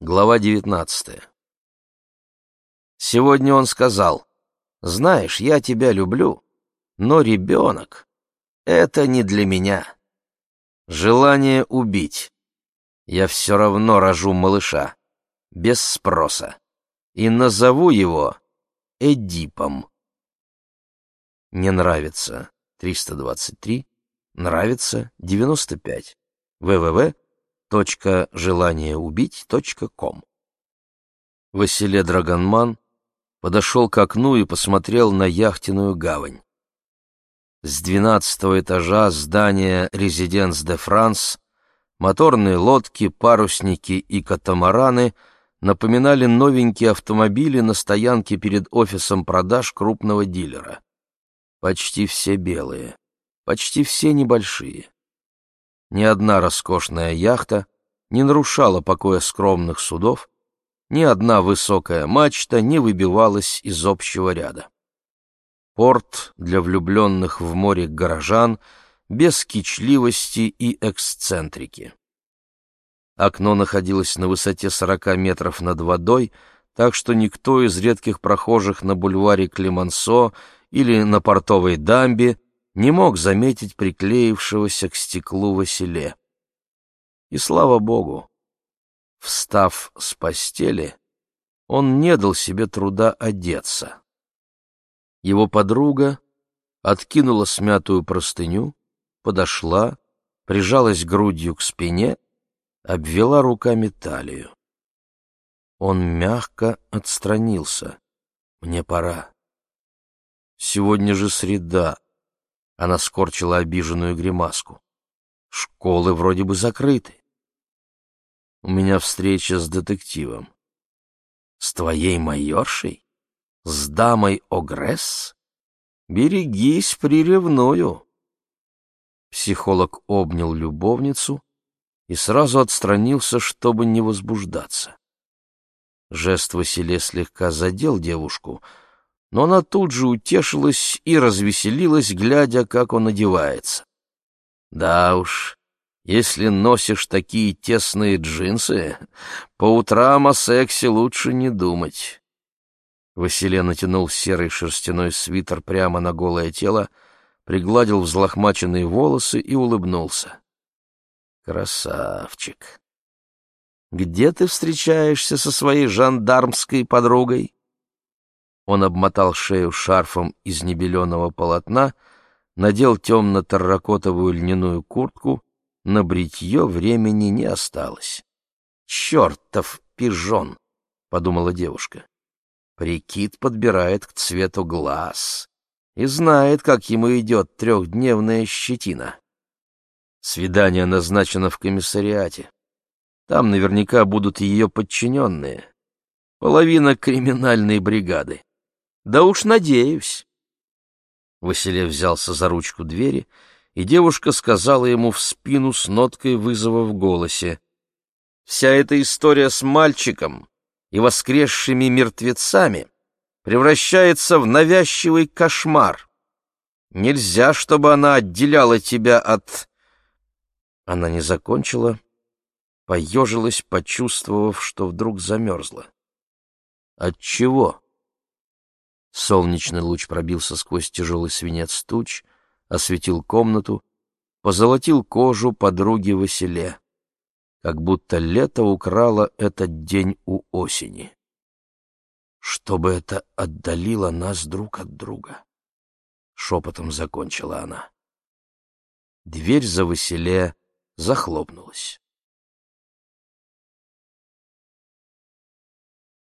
Глава девятнадцатая. Сегодня он сказал, «Знаешь, я тебя люблю, но ребенок — это не для меня. Желание убить. Я все равно рожу малыша, без спроса, и назову его Эдипом». Не нравится 323, нравится 95. Www www.желаниеубить.ком Василе Драгонман подошел к окну и посмотрел на яхтенную гавань. С двенадцатого этажа здания «Резиденс де Франс» моторные лодки, парусники и катамараны напоминали новенькие автомобили на стоянке перед офисом продаж крупного дилера. Почти все белые, почти все небольшие. Ни одна роскошная яхта не нарушала покоя скромных судов, ни одна высокая мачта не выбивалась из общего ряда. Порт для влюбленных в море горожан без кичливости и эксцентрики. Окно находилось на высоте сорока метров над водой, так что никто из редких прохожих на бульваре Клемансо или на портовой дамбе не мог заметить приклеившегося к стеклу Василе. И слава богу, встав с постели, он не дал себе труда одеться. Его подруга откинула смятую простыню, подошла, прижалась грудью к спине, обвела руками талию. Он мягко отстранился. «Мне пора. Сегодня же среда, она скорчила обиженную гримаску. Школы вроде бы закрыты. У меня встреча с детективом. С твоей майоршей? С дамой Огресс? Берегись, приревную. Психолог обнял любовницу и сразу отстранился, чтобы не возбуждаться. Жест Василе слегка задел девушку — но она тут же утешилась и развеселилась, глядя, как он одевается. Да уж, если носишь такие тесные джинсы, по утрам о сексе лучше не думать. Василий натянул серый шерстяной свитер прямо на голое тело, пригладил взлохмаченные волосы и улыбнулся. Красавчик! Где ты встречаешься со своей жандармской подругой? Он обмотал шею шарфом из небеленого полотна, надел темно-терракотовую льняную куртку, на бритье времени не осталось. «Чертов пижон!» — подумала девушка. Прикид подбирает к цвету глаз и знает, как ему идет трехдневная щетина. Свидание назначено в комиссариате. Там наверняка будут ее подчиненные. Половина криминальной бригады. Да уж надеюсь. Василий взялся за ручку двери, и девушка сказала ему в спину с ноткой вызова в голосе. Вся эта история с мальчиком и воскресшими мертвецами превращается в навязчивый кошмар. Нельзя, чтобы она отделяла тебя от... Она не закончила, поежилась, почувствовав, что вдруг замерзла. От чего? Солнечный луч пробился сквозь тяжелый свинец туч, осветил комнату, позолотил кожу подруги Василе, как будто лето украло этот день у осени. Чтобы это отдалило нас друг от друга, — шепотом закончила она. Дверь за Василе захлопнулась.